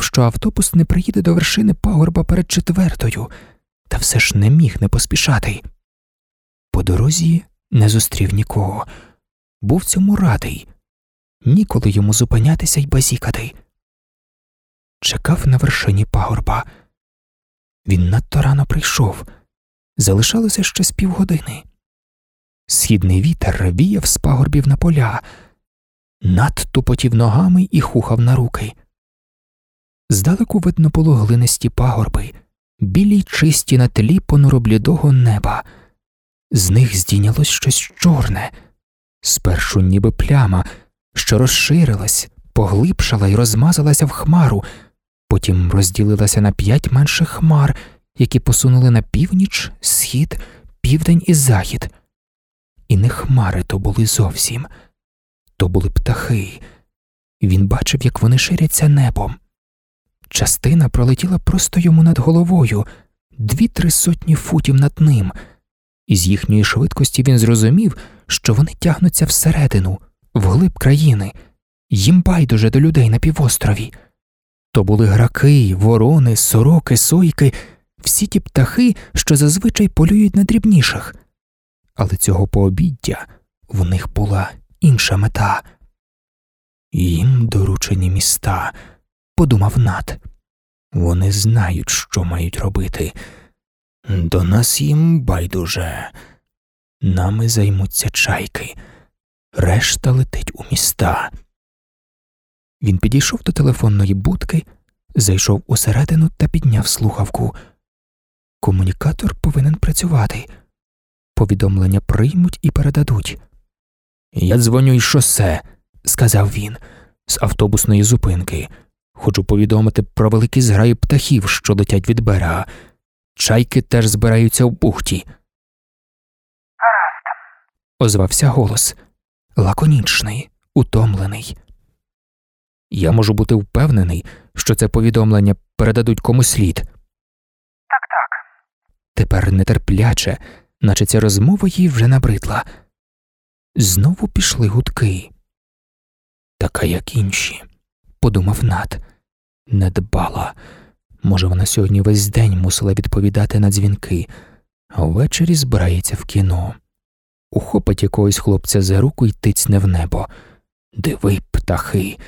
що автобус не приїде до вершини пагорба перед четвертою, та все ж не міг не поспішати. По дорозі не зустрів нікого, був цьому радий, ніколи йому зупинятися й базікати. Чекав на вершині пагорба. Він надто рано прийшов, залишалося ще з півгодини. Східний вітер віяв з пагорбів на поля, над тупотів ногами і хухав на руки. Здалеку видно було глинисті пагорби, білі чисті на тлі понуроблідого неба. З них здійнялось щось чорне, спершу ніби пляма, що розширилась, поглибшала і розмазалася в хмару, потім розділилася на п'ять менших хмар, які посунули на північ, схід, південь і захід. І не хмари то були зовсім, то були птахи. Він бачив, як вони ширяться небом. Частина пролетіла просто йому над головою, дві-три сотні футів над ним. Із їхньої швидкості він зрозумів, що вони тягнуться всередину, вглиб країни, їм байдуже до людей на півострові. То були граки, ворони, сороки, сойки, всі ті птахи, що зазвичай полюють на дрібніших. Але цього пообіддя в них була інша мета. Їм доручені міста, подумав Нат. Вони знають, що мають робити. До нас їм байдуже. Нами займуться чайки, решта летить у міста. Він підійшов до телефонної будки, зайшов усередину та підняв слухавку. Комунікатор повинен працювати. Повідомлення приймуть і передадуть. Я дзвоню із шосе, сказав він, з автобусної зупинки. Хочу повідомити про великі зграї птахів, що летять від берега. Чайки теж збираються в бухті. Гаразд. Озвався голос лаконічний, утомлений. Я можу бути впевнений, що це повідомлення передадуть комусь слід. Так, так. Тепер нетерпляче, наче ця розмова їй вже набридла. Знову пішли гудки. Така, як інші, подумав Нат. Не дбала. Може, вона сьогодні весь день мусила відповідати на дзвінки, а ввечері збирається в кіно. Ухопить якогось хлопця за руку й тицьне в небо. Диви, птахи.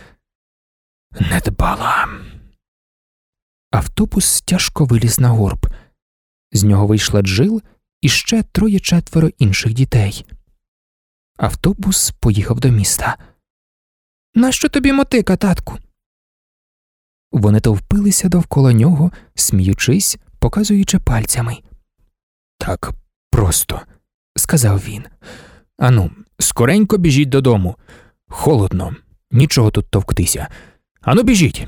Не дбала. Автобус тяжко виліз на горб. З нього вийшла Джил і ще троє четверо інших дітей. Автобус поїхав до міста. Нащо тобі мотика, татку? Вони товпилися довкола нього, сміючись, показуючи пальцями. Так просто, сказав він. Ану, скоренько біжіть додому. Холодно, нічого тут товктися. Ану, біжіть.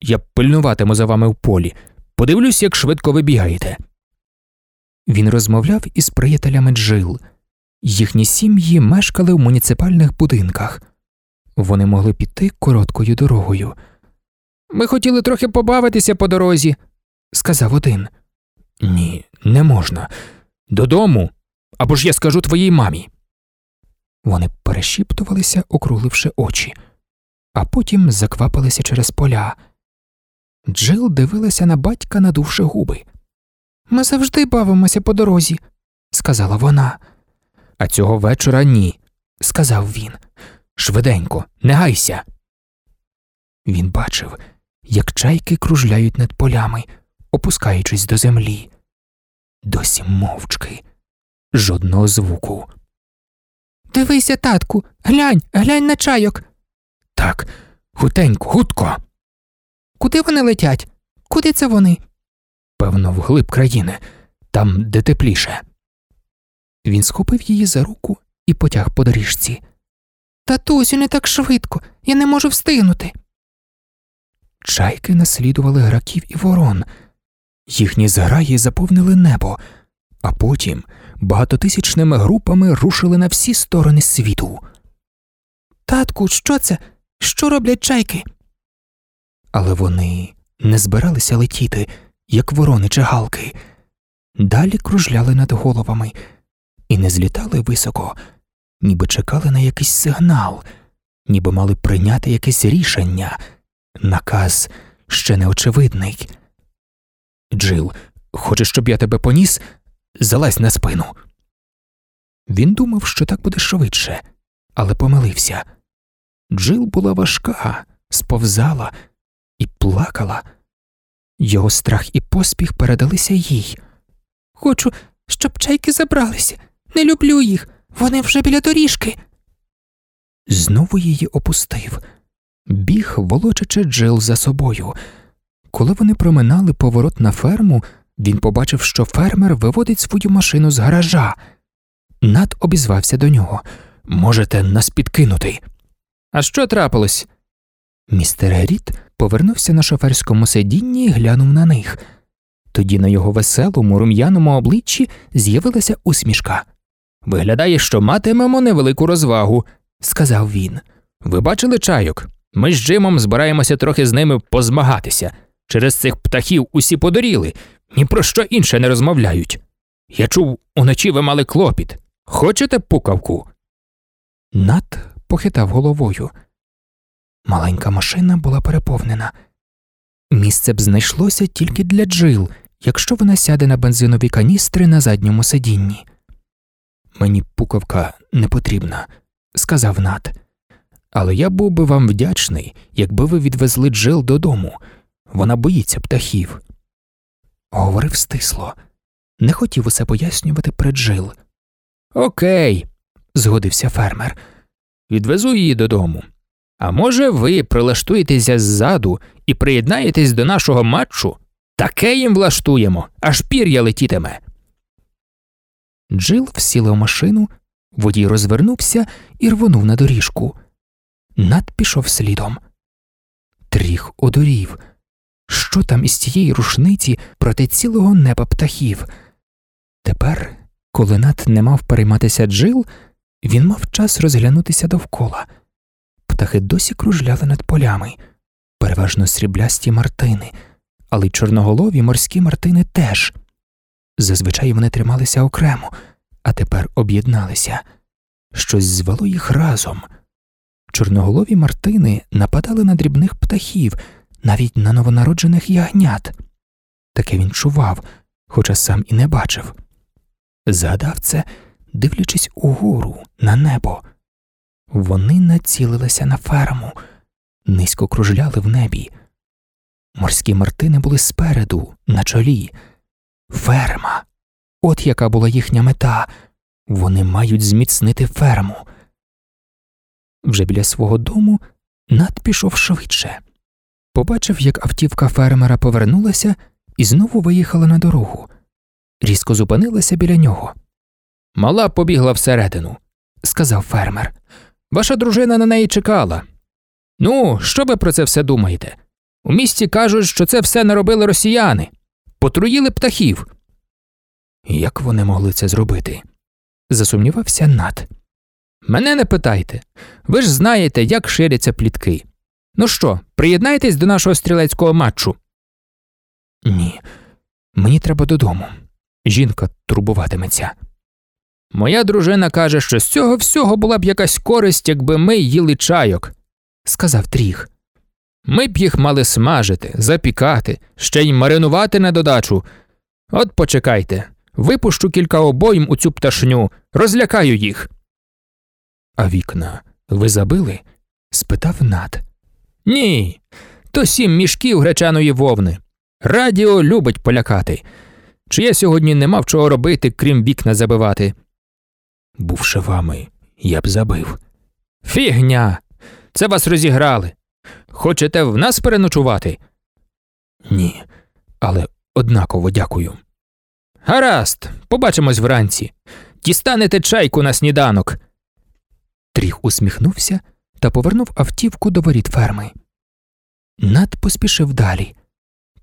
Я пильнуватиму за вами в полі. Подивлюсь, як швидко ви бігаєте. Він розмовляв із приятелями Джил. Їхні сім'ї мешкали в муніципальних будинках. Вони могли піти короткою дорогою. Ми хотіли трохи побавитися по дорозі, сказав один. Ні, не можна. Додому. Або ж я скажу твоїй мамі. Вони перешіптувалися, округливши очі, а потім заквапилися через поля. Джил дивилася на батька, надувши губи. Ми завжди бавимося по дорозі, сказала вона. А цього вечора ні, сказав він. Швиденько, не гайся. Він бачив, як чайки кружляють над полями, опускаючись до землі. Досі мовчки, жодного звуку. Дивися, татку, глянь, глянь на чайок. Так, хутенько, хутко. Куди вони летять? Куди це вони? Певно, вглиб країни, там, де тепліше. Він схопив її за руку і потяг по доріжці. Татусю, не так швидко, я не можу встигнути. Чайки наслідували граків і ворон, їхні зграї заповнили небо, а потім багатотисячними групами рушили на всі сторони світу. Татку, що це? Що роблять чайки? Але вони не збиралися летіти, як ворони чи галки, далі кружляли над головами і не злітали високо, ніби чекали на якийсь сигнал, ніби мали прийняти якесь рішення, наказ ще неочевидний. Джил, хочеш, щоб я тебе поніс? Залазь на спину. Він думав, що так буде швидше, але помилився. Джил була важка, сповзала і плакала. Його страх і поспіх передалися їй. Хочу, щоб чайки забралися. Не люблю їх. Вони вже біля доріжки. Знову її опустив. Біг, волочачи Джил за собою. Коли вони проминали поворот на ферму, він побачив, що фермер виводить свою машину з гаража. Над обізвався до нього. Можете нас підкинути. А що трапилось? Містер Рід повернувся на шоферському сидінні і глянув на них. Тоді на його веселому, рум'яному обличчі з'явилася усмішка. Виглядає, що матимемо невелику розвагу, сказав він. Ви бачили чайок? Ми з Джимом збираємося трохи з ними позмагатися. Через цих птахів усі подоріли, ні про що інше не розмовляють. Я чув, уночі ви мали клопіт. Хочете пукавку? Нат похитав головою. Маленька машина була переповнена. Місце б знайшлося тільки для Джил, якщо вона сяде на бензинові каністри на задньому сидінні. Мені пукавка не потрібна, сказав Нат. Але я був би вам вдячний, якби ви відвезли Джил додому. Вона боїться птахів. Говорив стисло, не хотів усе пояснювати при Джил. Окей, згодився фермер. Відвезу її додому. А може, ви прилаштуєтеся ззаду і приєднаєтесь до нашого матчу? Таке їм влаштуємо, аж пір'я летітиме. Джил всіла в машину, водій розвернувся і рвонув на доріжку. Над пішов слідом. Тріх одурів. Що там із тієї рушниці проти цілого неба птахів? Тепер, коли Нат не мав перейматися Джил, він мав час розглянутися довкола. Птахи досі кружляли над полями, переважно сріблясті мартини, але й чорноголові морські мартини теж. Зазвичай вони трималися окремо, а тепер об'єдналися. Щось звело їх разом. Чорноголові мартини нападали на дрібних птахів, навіть на новонароджених ягнят. Таке він чував, хоча сам і не бачив. Згадав це, дивлячись угору на небо. Вони націлилися на ферму, низько кружляли в небі. Морські мартини були спереду, на чолі. Ферма. От яка була їхня мета. Вони мають зміцнити ферму. Вже біля свого дому Над пішов швидше. Побачив, як автівка фермера повернулася і знову виїхала на дорогу. Різко зупинилася біля нього. Мала побігла всередину, сказав фермер. Ваша дружина на неї чекала. Ну, що ви про це все думаєте? У місті кажуть, що це все наробили росіяни, потруїли птахів. Як вони могли це зробити? засумнівався Нат. Мене не питайте. Ви ж знаєте, як ширяться плітки. Ну що, приєднайтесь до нашого стрілецького матчу? Ні, мені треба додому. Жінка турбуватиметься. Моя дружина каже, що з цього всього була б якась користь, якби ми їли чайок, сказав Тріх. Ми б їх мали смажити, запікати, ще й маринувати на додачу. От почекайте, випущу кілька обойм у цю пташню, розлякаю їх. А вікна ви забили? спитав Над. Ні, то сім мішків гречаної вовни. Радіо любить полякати. Чи я сьогодні не мав чого робити, крім вікна забивати? Бувши вами, я б забив. Фігня. Це вас розіграли. Хочете в нас переночувати? Ні, але однаково дякую. Гаразд, побачимось вранці. Дістанете чайку на сніданок. Тріх усміхнувся та повернув автівку до воріт ферми. Над поспішив далі,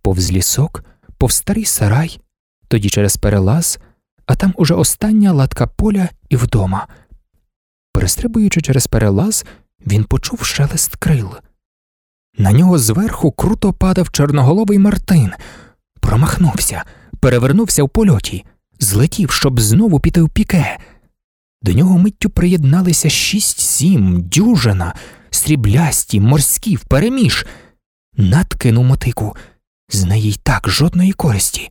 повз лісок, повз старий сарай, тоді через перелаз, а там уже остання латка поля і вдома. Перестрибуючи через перелаз, він почув шелест крил. На нього зверху круто падав чорноголовий Мартин, промахнувся, перевернувся в польоті, злетів, щоб знову піти в піке. До нього миттю приєдналися шість сім, дюжина, сріблясті, морські, впереміж. Надкинув мотику. З неї й так жодної користі.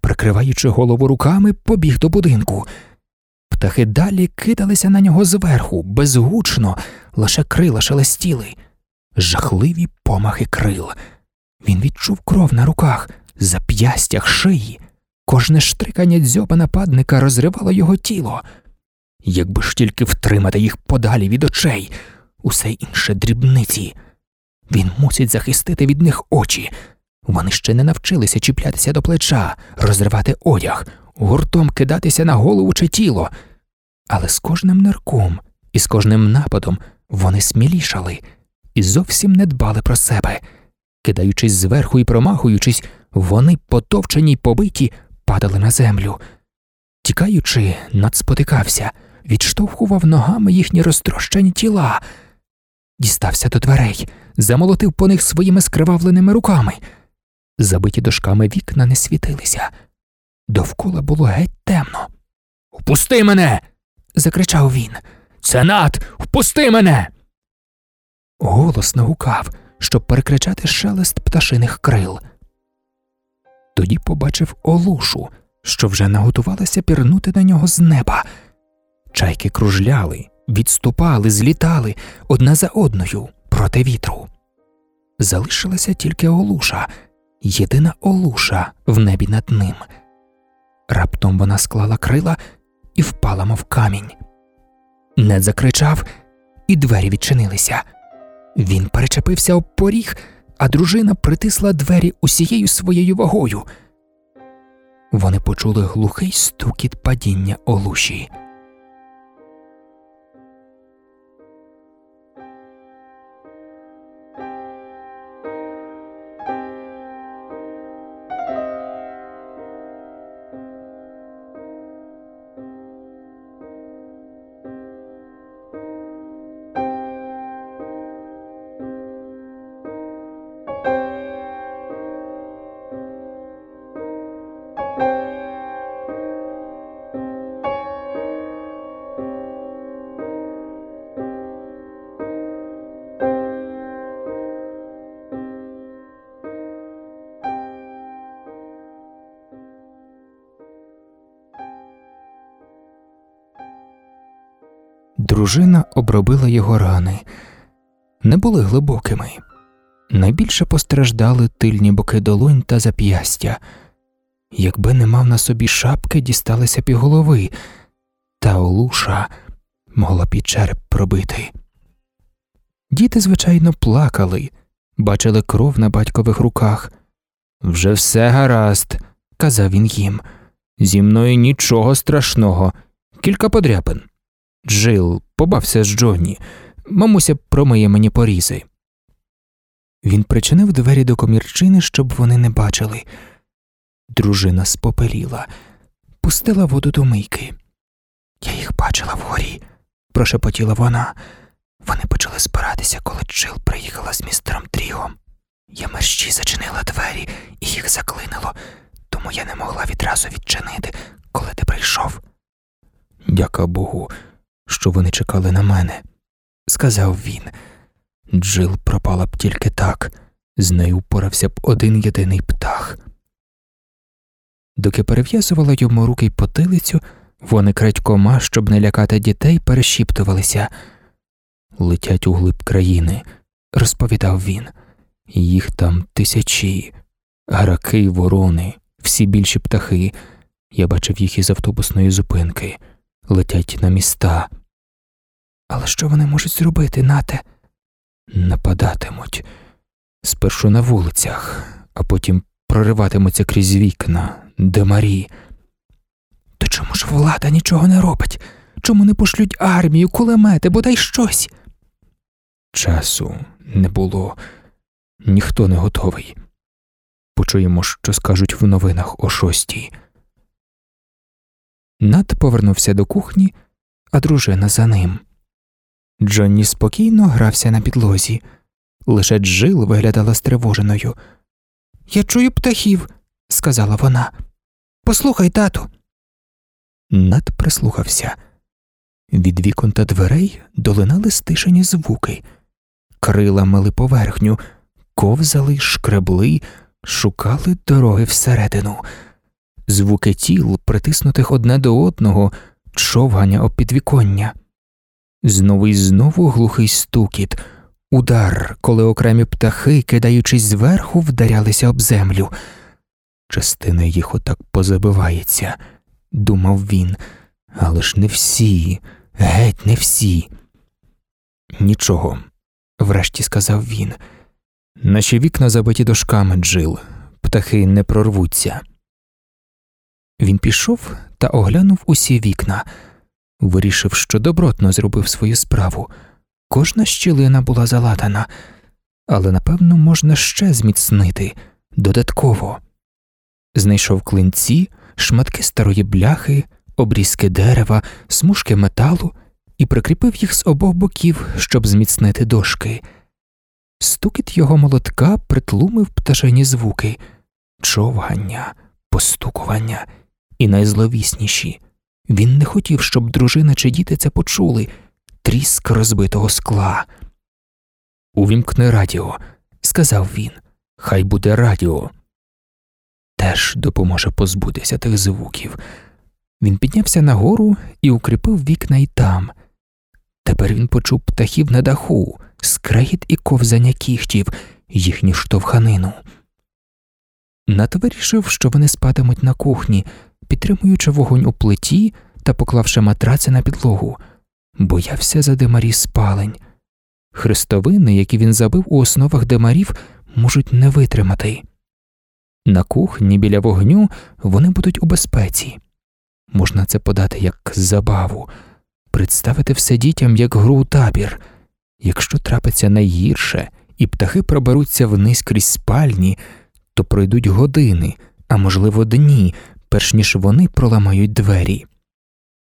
Прикриваючи голову руками, побіг до будинку. Птахи далі кидалися на нього зверху, безгучно, лише крила шелестіли. Жахливі помахи крил. Він відчув кров на руках, зап'ястях шиї. Кожне штрикання дзьоба нападника розривало його тіло. Якби ж тільки втримати їх подалі від очей, усе інше дрібниці. Він мусить захистити від них очі. Вони ще не навчилися чіплятися до плеча, розривати одяг, гуртом кидатися на голову чи тіло. Але з кожним нирком і з кожним нападом вони смілішали і зовсім не дбали про себе. Кидаючись зверху і промахуючись, вони, потовчені й побиті, падали на землю. Тікаючи, надспотикався, відштовхував ногами їхні розтрощені тіла, дістався до дверей, замолотив по них своїми скривавленими руками. Забиті дошками вікна не світилися. Довкола було геть темно. Впусти мене. закричав він. Це над, впусти мене. Голосно гукав, щоб перекричати шелест пташиних крил. Тоді побачив олушу, що вже наготувалася пірнути на нього з неба. Чайки кружляли, відступали, злітали одна за одною проти вітру. Залишилася тільки олуша, єдина олуша в небі над ним. Раптом вона склала крила і впала, мов камінь. Нед закричав, і двері відчинилися. Він перечепився об поріг, а дружина притисла двері усією своєю вагою. Вони почули глухий стукіт падіння олуші. Дружина обробила його рани, не були глибокими. Найбільше постраждали тильні боки долонь та зап'ястя. Якби не мав на собі шапки, дісталися б і голови, та олуша могла і череп пробити. Діти, звичайно, плакали, бачили кров на батькових руках. Вже все гаразд, казав він їм. Зі мною нічого страшного, кілька подряпин. Джил, побався з Джонні, мамуся промиє мені порізи. Він причинив двері до комірчини, щоб вони не бачили. Дружина спопеліла, пустила воду до мийки. Я їх бачила вгорі, прошепотіла вона. Вони почали спиратися, коли Джил приїхала з містером Трігом. Я мерщі зачинила двері і їх заклинило, тому я не могла відразу відчинити, коли ти прийшов. Дяка Богу, що вони чекали на мене, сказав він. Джил пропала б тільки так, з нею впорався б один єдиний птах. Доки перев'язувала йому руки й потилицю, вони крадькома, щоб не лякати дітей, перешіптувалися. Летять у глиб країни, розповідав він. Їх там тисячі, граки ворони, всі більші птахи. Я бачив їх із автобусної зупинки, летять на міста. Але що вони можуть зробити, нате? Нападатимуть спершу на вулицях, а потім прориватимуться крізь вікна, де Марі. То чому ж влада нічого не робить? Чому не пошлють армію, кулемети, бодай щось? Часу не було, ніхто не готовий. Почуємо, що скажуть в новинах о шостій. Над повернувся до кухні, а дружина за ним. Джонні спокійно грався на підлозі, лише Джил виглядала стривоженою. Я чую птахів, сказала вона. Послухай, тату. Над прислухався. Від вікон та дверей долинали стишені звуки, крила мили поверхню, ковзали, шкребли, шукали дороги всередину, звуки тіл, притиснутих одне до одного, човгання об підвіконня. Знову і знову глухий стукіт, удар, коли окремі птахи, кидаючись зверху, вдарялися об землю. Частина їх отак позабивається, думав він, але ж не всі, геть не всі. Нічого, врешті сказав він. Наші вікна забиті дошками джил, птахи не прорвуться. Він пішов та оглянув усі вікна, вирішив, що добротно зробив свою справу. Кожна щілина була залатана, але напевно можна ще зміцнити додатково. Знайшов клинці, шматки старої бляхи, обрізки дерева, смужки металу і прикріпив їх з обох боків, щоб зміцнити дошки. Стукіт його молотка притлумив пташині звуки, човгання, постукування і найзловісніші. Він не хотів, щоб дружина чи діти це почули тріск розбитого скла. Увімкни радіо, сказав він. Хай буде радіо. Теж допоможе позбутися тих звуків. Він піднявся нагору і укріпив вікна й там. Тепер він почув птахів на даху, скрегіт і ковзання кіхтів, їхню штовханину. Нато вирішив, що вони спатимуть на кухні, підтримуючи вогонь у плиті та поклавши матраци на підлогу, боявся за димарі спалень. Хрестовини, які він забив у основах димарів, можуть не витримати. На кухні біля вогню вони будуть у безпеці. Можна це подати як забаву, представити все дітям як гру у табір. Якщо трапиться найгірше, і птахи проберуться вниз крізь спальні, то пройдуть години, а можливо дні, перш ніж вони проламають двері.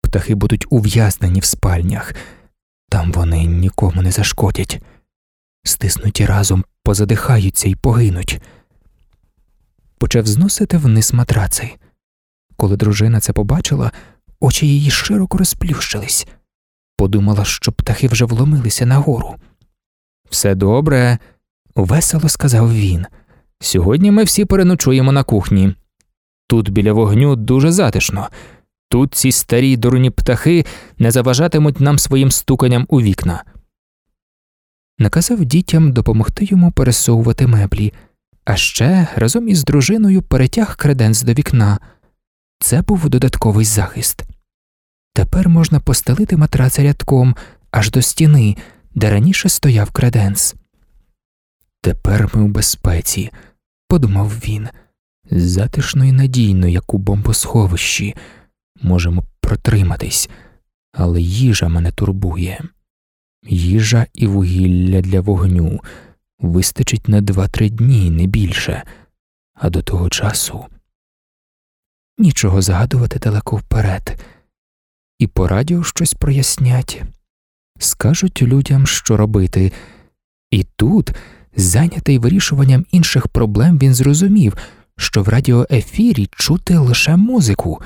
Птахи будуть ув'язнені в спальнях, там вони нікому не зашкодять, стиснуті разом позадихаються і погинуть. Почав зносити вниз матраци. Коли дружина це побачила, очі її широко розплющились, подумала, що птахи вже вломилися нагору. Все добре, весело сказав він. Сьогодні ми всі переночуємо на кухні. Тут біля вогню дуже затишно. Тут ці старі дурні птахи не заважатимуть нам своїм стуканням у вікна. Наказав дітям допомогти йому пересовувати меблі, а ще разом із дружиною перетяг креденс до вікна. Це був додатковий захист. Тепер можна постелити матраца рядком аж до стіни, де раніше стояв креденс. Тепер ми у безпеці, подумав він, затишно і надійно, як у бомбосховищі, можемо протриматись, але їжа мене турбує. Їжа і вугілля для вогню. Вистачить на два-три дні, не більше, а до того часу нічого згадувати далеко вперед, і по радіо щось прояснять, скажуть людям, що робити, і тут, зайнятий вирішуванням інших проблем, він зрозумів, що в радіоефірі чути лише музику,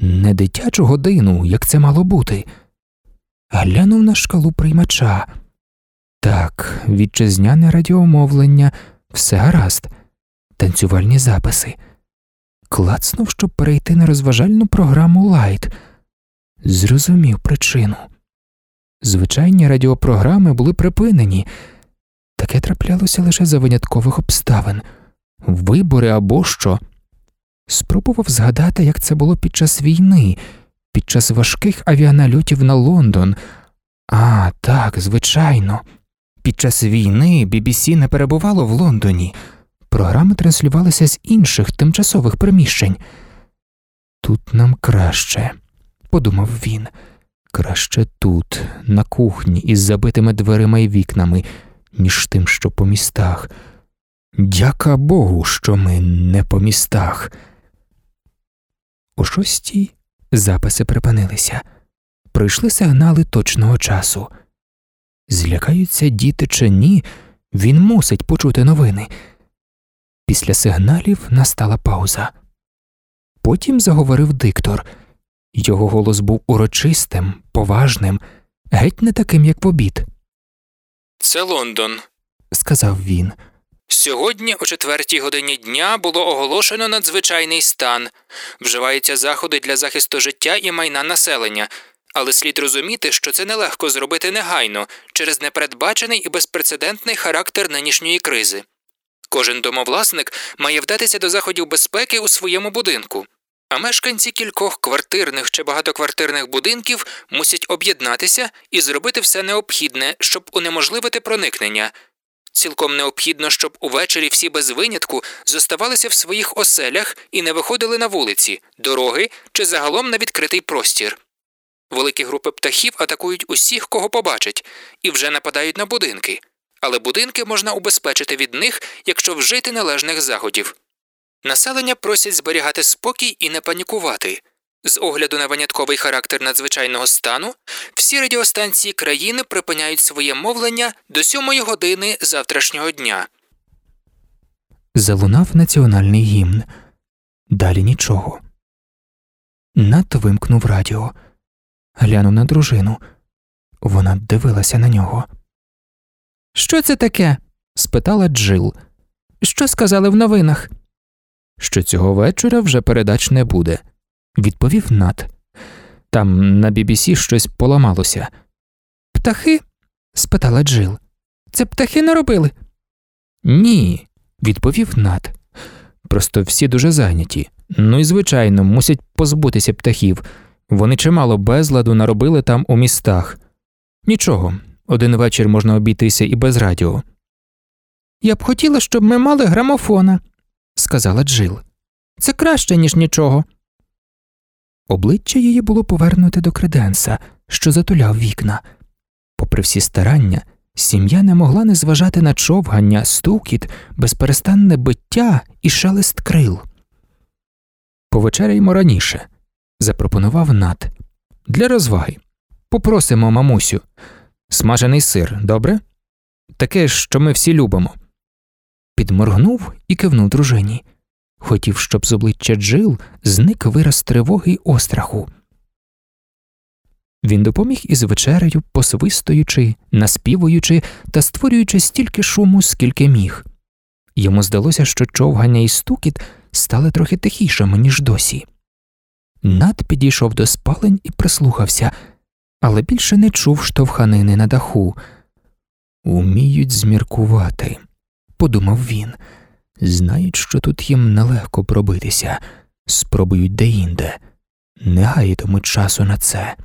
не дитячу годину, як це мало бути. Глянув на шкалу приймача. Так, вітчизняне радіомовлення, все гаразд, танцювальні записи. Клацнув, щоб перейти на розважальну програму Лайт. Зрозумів причину. Звичайні радіопрограми були припинені, таке траплялося лише за виняткових обставин, вибори або що. Спробував згадати, як це було під час війни, під час важких авіанальотів на Лондон. А, так, звичайно. Під час війни BBC не перебувало в Лондоні, програми транслювалися з інших тимчасових приміщень. Тут нам краще, подумав він, краще тут, на кухні, із забитими дверима і вікнами, ніж тим, що по містах. Дяка Богу, що ми не по містах. О шостій записи припинилися, прийшли сигнали точного часу. Злякаються діти чи ні, він мусить почути новини. Після сигналів настала пауза. Потім заговорив диктор. Його голос був урочистим, поважним, геть не таким, як в обід. Це Лондон, сказав він. Сьогодні, о четвертій годині дня, було оголошено надзвичайний стан. Вживаються заходи для захисту життя і майна населення, але слід розуміти, що це нелегко зробити негайно через непередбачений і безпрецедентний характер нинішньої кризи. Кожен домовласник має вдатися до заходів безпеки у своєму будинку, а мешканці кількох квартирних чи багатоквартирних будинків мусять об'єднатися і зробити все необхідне, щоб унеможливити проникнення. Цілком необхідно, щоб увечері всі без винятку зоставалися в своїх оселях і не виходили на вулиці, дороги чи загалом на відкритий простір. Великі групи птахів атакують усіх, кого побачать, і вже нападають на будинки, але будинки можна убезпечити від них, якщо вжити належних заходів. Населення просять зберігати спокій і не панікувати. З огляду на винятковий характер надзвичайного стану, всі радіостанції країни припиняють своє мовлення до сьомої години завтрашнього дня. Залунав національний гімн. Далі нічого. Нат вимкнув радіо, глянув на дружину. Вона дивилася на нього. Що це таке? спитала Джил. Що сказали в новинах? Що цього вечора вже передач не буде відповів Нат. Там на BBC щось поламалося. Птахи? спитала Джил. Це птахи наробили? Ні, відповів Нат. Просто всі дуже зайняті. Ну і звичайно, мусять позбутися птахів. Вони чимало безладу наробили там у містах. Нічого, один вечір можна обійтися і без радіо. Я б хотіла, щоб ми мали грамофона, сказала Джил. Це краще, ніж нічого. Обличчя її було повернуте до креденса, що затуляв вікна. Попри всі старання, сім'я не могла не зважати на човгання, стукіт, безперестанне биття і шелест крил. Повечеряймо раніше, запропонував Нат. Для розваги. Попросимо мамусю. Смажений сир, добре? Таке, що ми всі любимо. Підморгнув і кивнув дружині хотів, щоб з обличчя Джил зник вираз тривоги й остраху. Він допоміг із вечерею, посвистуючи, наспівуючи та створюючи стільки шуму, скільки міг. Йому здалося, що човгання і стукіт стали трохи тихішими, ніж досі. Над підійшов до спалень і прислухався, але більше не чув штовханини на даху. Уміють зміркувати, подумав він. Знають, що тут їм нелегко пробитися, спробують деінде, не гаїтимуть часу на це.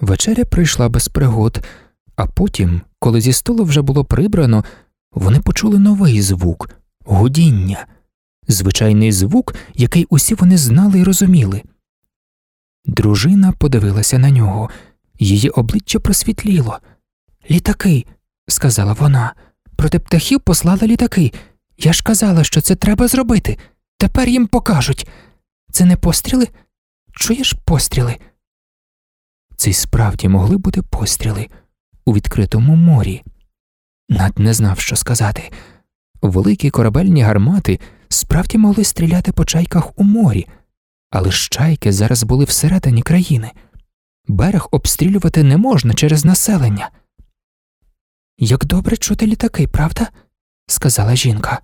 Вечеря прийшла без пригод, а потім, коли зі столу вже було прибрано, вони почули новий звук гудіння, звичайний звук, який усі вони знали і розуміли. Дружина подивилася на нього, її обличчя просвітліло. Літаки, сказала вона. Проти птахів послали літаки. Я ж казала, що це треба зробити. Тепер їм покажуть. Це не постріли? Чуєш постріли? Це й справді могли бути постріли у відкритому морі. Над не знав, що сказати. Великі корабельні гармати справді могли стріляти по чайках у морі, але ж чайки зараз були всередині країни. Берег обстрілювати не можна через населення. Як добре чути літаки, правда? сказала жінка.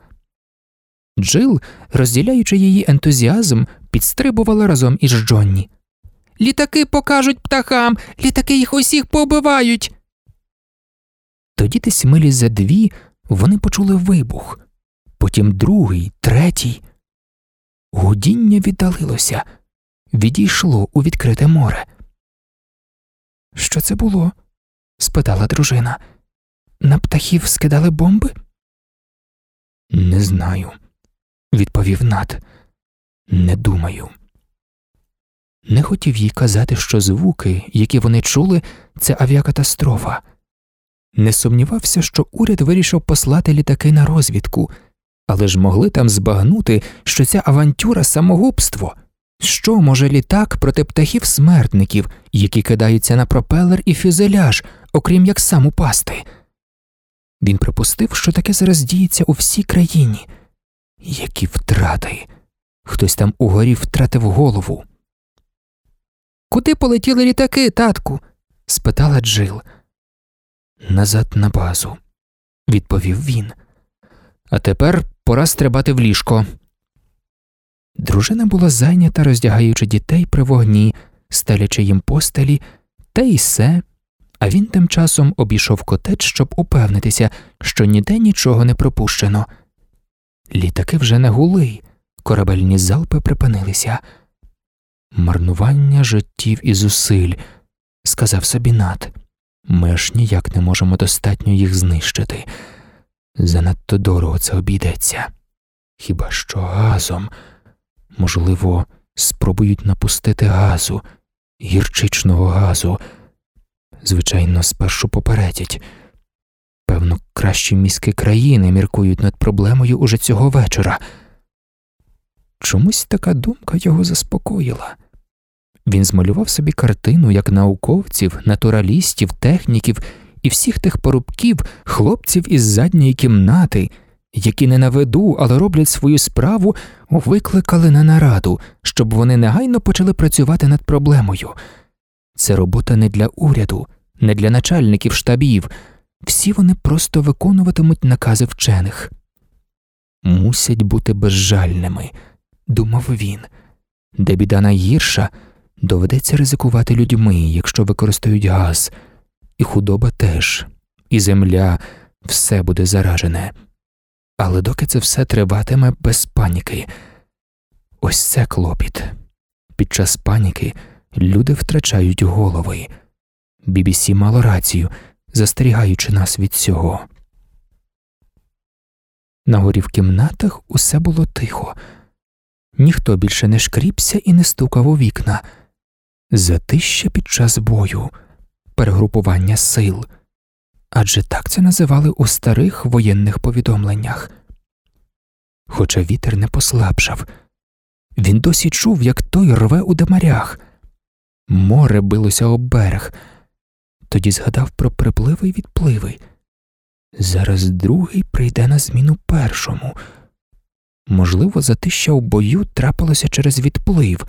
Джил, розділяючи її ентузіазм, підстрибувала разом із Джонні. Літаки покажуть птахам, літаки їх усіх побивають. Тоді десь милі за дві вони почули вибух, потім другий, третій. Гудіння віддалилося, відійшло у відкрите море. Що це було? спитала дружина. На птахів скидали бомби? Не знаю, відповів Нат. Не думаю. Не хотів їй казати, що звуки, які вони чули, це авіакатастрофа. Не сумнівався, що уряд вирішив послати літаки на розвідку, але ж могли там збагнути, що ця авантюра самогубство. Що може літак проти птахів смертників, які кидаються на пропелер і фюзеляж, окрім як сам упасти? Він припустив, що таке зараз діється у всій країні. Які втрати. Хтось там угорі втратив голову. Куди полетіли літаки, татку? спитала Джил. Назад на базу, відповів він. А тепер пора стрибати в ліжко. Дружина була зайнята, роздягаючи дітей при вогні, стелячи їм постелі, та й все, а він тим часом обійшов котедж, щоб упевнитися, що ніде нічого не пропущено. Літаки вже не гули, корабельні залпи припинилися. Марнування життів і зусиль, сказав собі Нат. Ми аж ніяк не можемо достатньо їх знищити. Занадто дорого це обійдеться. Хіба що газом? Можливо, спробують напустити газу, гірчичного газу. Звичайно, спершу попередять. Певно, кращі мізки країни міркують над проблемою уже цього вечора. Чомусь така думка його заспокоїла. Він змалював собі картину як науковців, натуралістів, техніків і всіх тих порубків, хлопців із задньої кімнати, які не на виду, але роблять свою справу, викликали на нараду, щоб вони негайно почали працювати над проблемою. Це робота не для уряду, не для начальників штабів. Всі вони просто виконуватимуть накази вчених. Мусять бути безжальними, думав він. Де біда найгірша, доведеться ризикувати людьми, якщо використають газ, і худоба теж, і земля, все буде заражене. Але доки це все триватиме без паніки, ось це клопіт. Під час паніки люди втрачають голови. BBC мало рацію, застерігаючи нас від цього. Нагорі в кімнатах усе було тихо, ніхто більше не шкріпся і не стукав у вікна. Затища під час бою, перегрупування сил адже так це називали у старих воєнних повідомленнях. Хоча вітер не послабшав, він досі чув, як той рве у демарях. Море билося об берег, тоді згадав про припливи й відпливи. Зараз другий прийде на зміну першому. Можливо, затища у бою трапилося через відплив,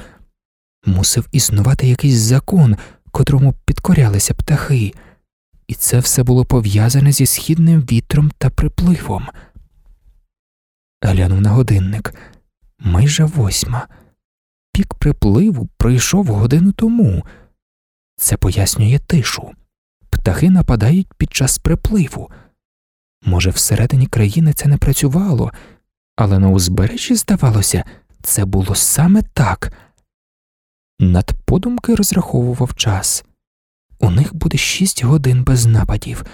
мусив існувати якийсь закон, котрому підкорялися птахи, і це все було пов'язане зі східним вітром та припливом. Глянув на годинник майже восьма. Пік припливу пройшов годину тому. Це пояснює тишу. Птахи нападають під час припливу. Може, всередині країни це не працювало, але на узбережжі, здавалося, це було саме так. Подумки розраховував час у них буде шість годин без нападів.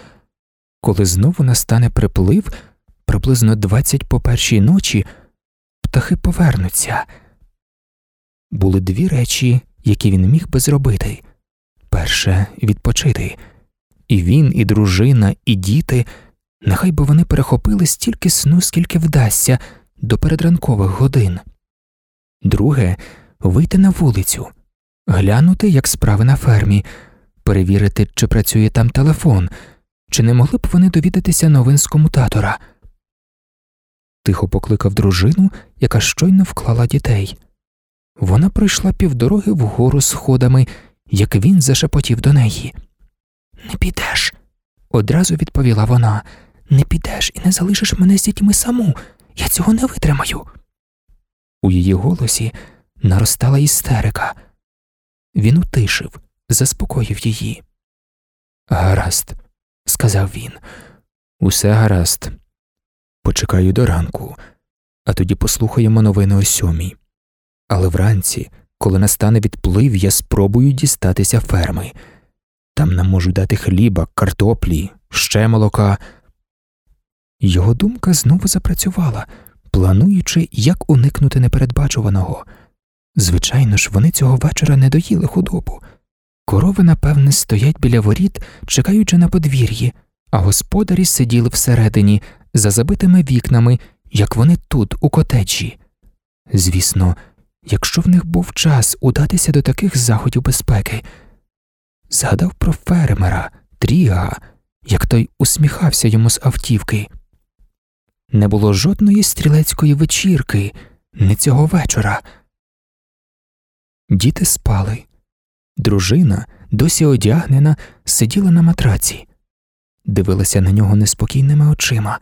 Коли знову настане приплив, приблизно двадцять по першій ночі, птахи повернуться. Були дві речі, які він міг би зробити перше відпочити, і він, і дружина, і діти, нехай би вони перехопили стільки сну, скільки вдасться до передранкових годин. Друге вийти на вулицю, глянути, як справи на фермі, перевірити, чи працює там телефон, чи не могли б вони довідатися новин з комутатора. Тихо покликав дружину, яка щойно вклала дітей. Вона пройшла півдороги вгору сходами, як він зашепотів до неї. Не підеш, одразу відповіла вона. Не підеш і не залишиш мене з дітьми саму. Я цього не витримаю. У її голосі наростала істерика. Він утишив, заспокоїв її. Гаразд, сказав він, усе гаразд. Почекаю до ранку, а тоді послухаємо новини о сьомій. Але вранці, коли настане відплив, я спробую дістатися ферми. Там нам можуть дати хліба, картоплі, ще молока. Його думка знову запрацювала, плануючи, як уникнути непередбачуваного. Звичайно ж, вони цього вечора не доїли худобу. Корови, напевне, стоять біля воріт, чекаючи на подвір'ї, а господарі сиділи всередині, за забитими вікнами, як вони тут, у котеджі. Звісно, якщо в них був час удатися до таких заходів безпеки, згадав про фермера, Тріга, як той усміхався йому з автівки. Не було жодної стрілецької вечірки, не цього вечора. Діти спали. Дружина, досі одягнена, сиділа на матраці. дивилася на нього неспокійними очима.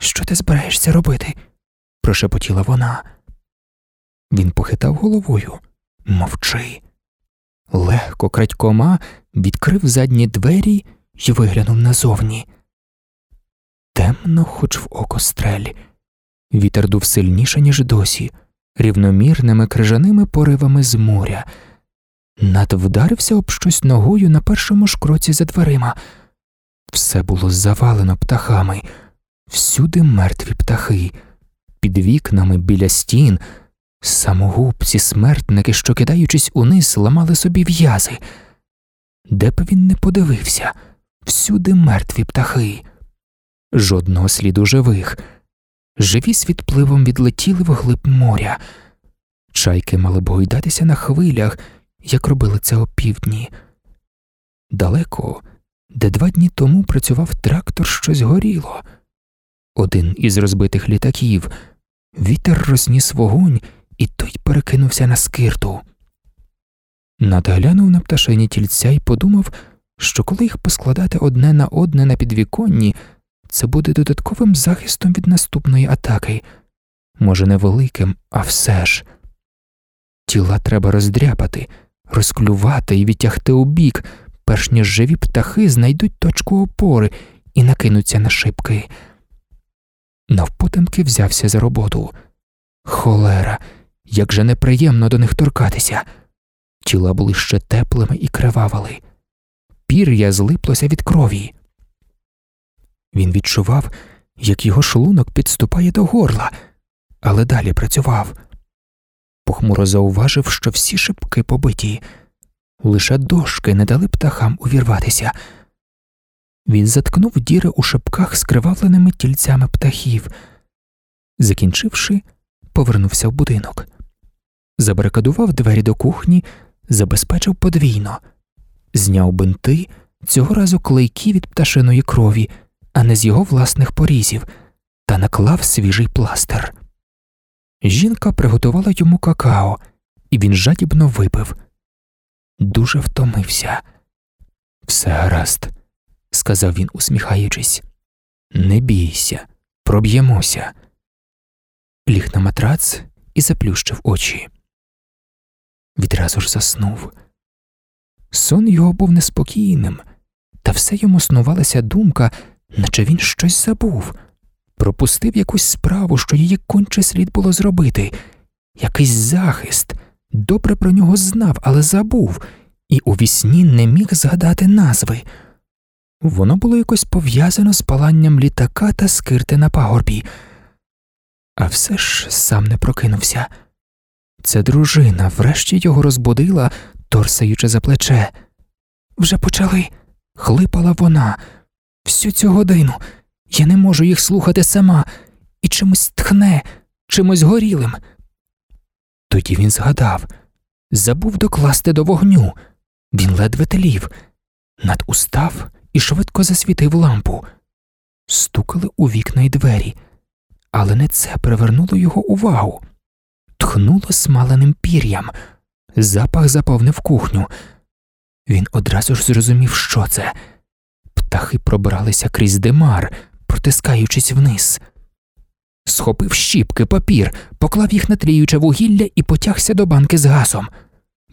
Що ти збираєшся робити? прошепотіла вона. Він похитав головою. Мовчи. Легко крадькома відкрив задні двері і виглянув назовні. Темно, хоч в око стрель. Вітер дув сильніше, ніж досі, рівномірними крижаними поривами з моря. Над вдарився об щось ногою на першому ж кроці за дверима. Все було завалено птахами, всюди мертві птахи, під вікнами біля стін, самогубці, смертники, що, кидаючись униз, ламали собі в'язи. Де б він не подивився, всюди мертві птахи, жодного сліду живих. Живі з відпливом відлетіли вглиб моря. Чайки мали б гойдатися на хвилях, як робили це опівдні. Далеко, де два дні тому працював трактор, щось горіло. Один із розбитих літаків, вітер розніс вогонь, і той перекинувся на скирту. Надглянув на пташині тільця і подумав, що коли їх поскладати одне на одне на підвіконні, це буде додатковим захистом від наступної атаки, може, невеликим, а все ж. Тіла треба роздряпати, розклювати і відтягти у бік, перш ніж живі птахи знайдуть точку опори і накинуться на шибки. Навпотемки взявся за роботу. Холера, як же неприємно до них торкатися. Тіла були ще теплими і кривавили. Пір'я злиплося від крові. Він відчував, як його шлунок підступає до горла, але далі працював. Похмуро зауважив, що всі шибки побиті, лише дошки не дали птахам увірватися. Він заткнув діри у шипках скривавленими тільцями птахів. Закінчивши, повернувся в будинок, забарикадував двері до кухні, забезпечив подвійно, зняв бинти, цього разу клейкі від пташиної крові, а не з його власних порізів, та наклав свіжий пластир. Жінка приготувала йому какао, і він жадібно випив. Дуже втомився. Все гаразд, сказав він, усміхаючись. Не бійся, проб'ємося. Ліг на матрац і заплющив очі. Відразу ж заснув. Сон його був неспокійним, та все йому снувалася думка, наче він щось забув, пропустив якусь справу, що її конче слід було зробити, якийсь захист, добре про нього знав, але забув, і у вісні не міг згадати назви. Воно було якось пов'язано з паланням літака та скирти на пагорбі, а все ж сам не прокинувся. Це дружина врешті його розбудила, торсаючи за плече. Вже почали, хлипала вона. Всю цю годину я не можу їх слухати сама і чимось тхне, чимось горілим. Тоді він згадав забув докласти до вогню. Він ледве телів, надустав і швидко засвітив лампу. Стукали у вікна й двері, але не це привернуло його увагу. Тхнуло смаленим пір'ям, запах заповнив кухню. Він одразу ж зрозумів, що це. Птахи пробралися крізь димар, протискаючись вниз. Схопив щіпки, папір, поклав їх на тліюче вугілля і потягся до банки з газом.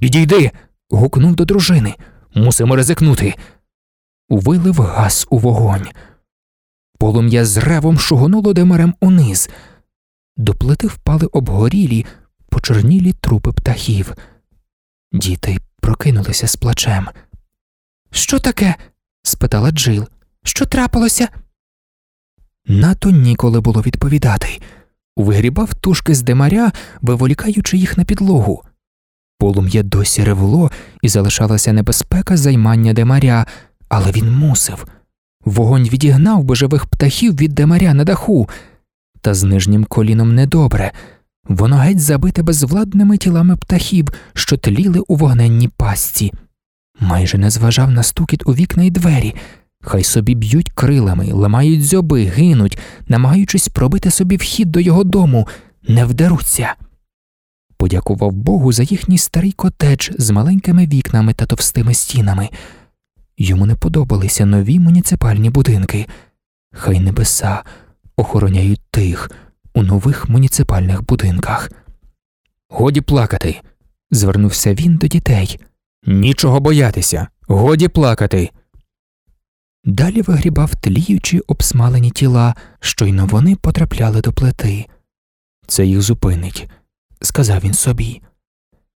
Відійди. гукнув до дружини. Мусимо ризикнути. Вилив газ у вогонь. Полум'я з ревом шугонуло димарем униз. До плити впали обгорілі, почорнілі трупи птахів. Діти прокинулися з плачем. Що таке? спитала Джил. Що трапилося? Нато ніколи було відповідати. Вигрібав тушки з демаря, виволікаючи їх на підлогу. Полум'я досі ревло і залишалася небезпека займання демаря, але він мусив. Вогонь відігнав би живих птахів від демаря на даху, та з нижнім коліном недобре. Воно геть забите безвладними тілами птахів, що тліли у вогненній пастці. Майже не зважав на стукіт у вікна й двері. Хай собі б'ють крилами, ламають зьоби, гинуть, намагаючись пробити собі вхід до його дому, не вдеруться. Подякував Богу за їхній старий котедж з маленькими вікнами та товстими стінами. Йому не подобалися нові муніципальні будинки. Хай небеса охороняють тих у нових муніципальних будинках. Годі плакати. звернувся він до дітей. Нічого боятися, годі плакати. Далі вигрібав тліючі обсмалені тіла, щойно вони потрапляли до плити. Це їх зупинить, сказав він собі.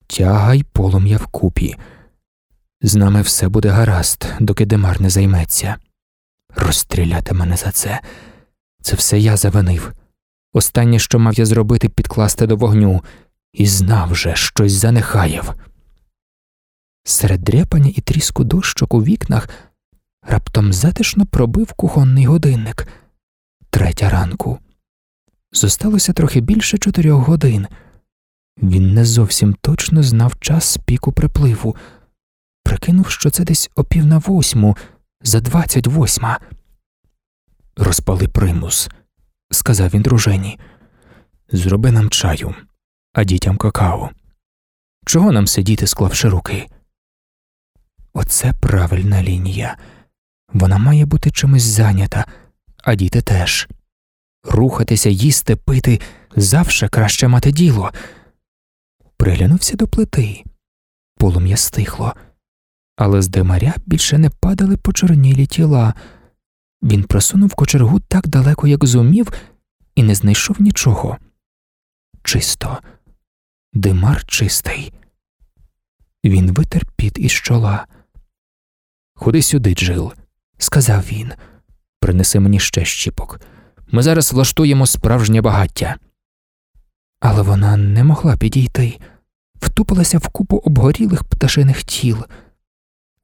Тягай полум'я вкупі. З нами все буде гаразд, доки Демар не займеться. Розстріляти мене за це. Це все я завинив. Останнє, що мав я зробити, підкласти до вогню, і знав же, щось занехаяв. Серед дряпання і тріску дощок у вікнах раптом затишно пробив кухонний годинник. Третя ранку. Зосталося трохи більше чотирьох годин. Він не зовсім точно знав час піку припливу, прикинув, що це десь о пів на восьму, за двадцять восьма. Розпали примус, сказав він дружині. Зроби нам чаю, а дітям какао. Чого нам сидіти, склавши руки? Оце правильна лінія. Вона має бути чимось зайнята, а діти теж. Рухатися, їсти, пити завше краще мати діло. Приглянувся до плити. Полум'я стихло, але з димаря більше не падали почорнілі тіла. Він просунув кочергу так далеко, як зумів, і не знайшов нічого. Чисто, димар чистий. Він витер піт із чола. Ходи сюди, Джил, сказав він. Принеси мені ще щіпок. Ми зараз влаштуємо справжнє багаття. Але вона не могла підійти, втупилася в купу обгорілих пташиних тіл.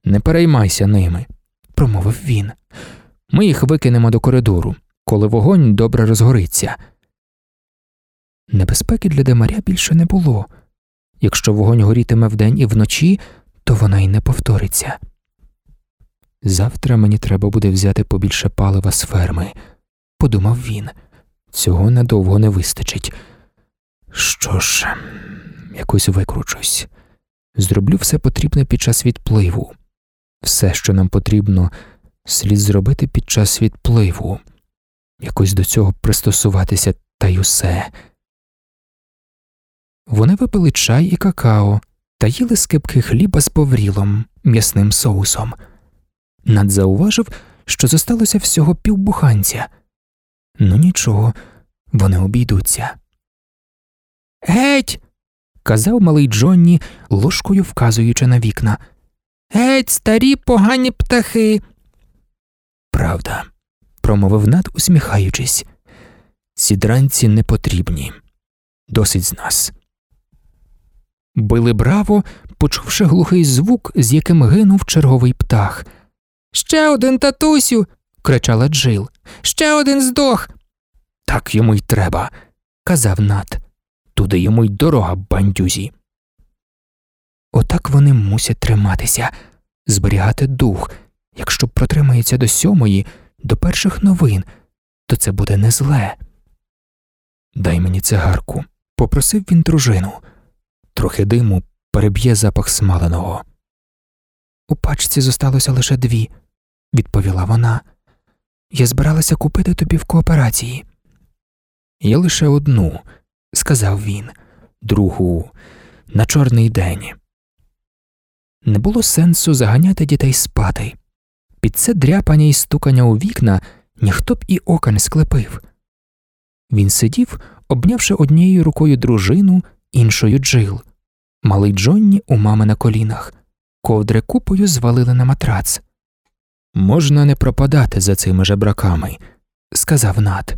Не переймайся ними, промовив він. Ми їх викинемо до коридору, коли вогонь добре розгориться. Небезпеки для Демаря більше не було. Якщо вогонь горітиме вдень і вночі, то вона й не повториться. Завтра мені треба буде взяти побільше палива з ферми, подумав він. Цього надовго не вистачить. Що ж, якось викручусь. Зроблю все потрібне під час відпливу. Все, що нам потрібно, слід зробити під час відпливу, якось до цього пристосуватися та й усе. Вони випили чай і какао та їли скипки хліба з поврілом, м'ясним соусом. Над зауважив, що зосталося всього півбуханця. Ну нічого, вони обійдуться. Геть. казав малий Джонні, ложкою вказуючи на вікна. Геть, старі погані птахи. Правда, промовив над, усміхаючись. Ці дранці не потрібні. Досить з нас. Били браво, почувши глухий звук, з яким гинув черговий птах. Ще один татусю. кричала Джил. Ще один здох. Так йому й треба, казав Нат. Туди йому й дорога бандюзі. Отак вони мусять триматися, зберігати дух. Якщо протримається до сьомої, до перших новин, то це буде не зле. Дай мені цигарку, попросив він дружину. Трохи диму переб'є запах смаленого. У пачці зосталося лише дві, відповіла вона. Я збиралася купити тобі в кооперації. Я лише одну, сказав він, другу на чорний день. Не було сенсу заганяти дітей спати. Під це дряпання і стукання у вікна ніхто б і ока не склепив. Він сидів, обнявши однією рукою дружину, іншою джил. Малий Джонні у мами на колінах, ковдри купою звалили на матрац. Можна не пропадати за цими жебраками, сказав Нат.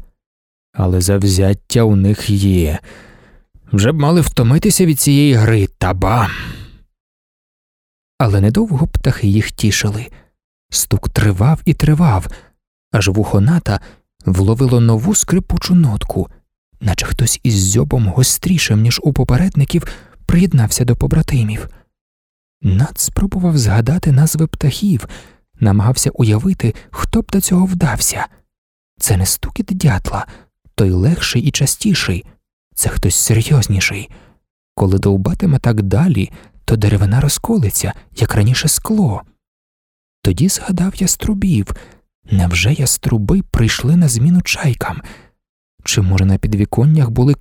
Але завзяття у них є. Вже б мали втомитися від цієї гри та ба. Але недовго птахи їх тішили. Стук тривав і тривав, аж вухо ната вловило нову скрипучу нотку, наче хтось із зьобом гострішим, ніж у попередників, приєднався до побратимів. Над спробував згадати назви птахів, намагався уявити, хто б до цього вдався. Це не стукіт дятла, той легший і частіший, це хтось серйозніший. Коли довбатиме так далі, то деревина розколиться, як раніше скло. Тоді згадав яструбів. Невже яструби прийшли на зміну чайкам? Чи може на підвіконнях були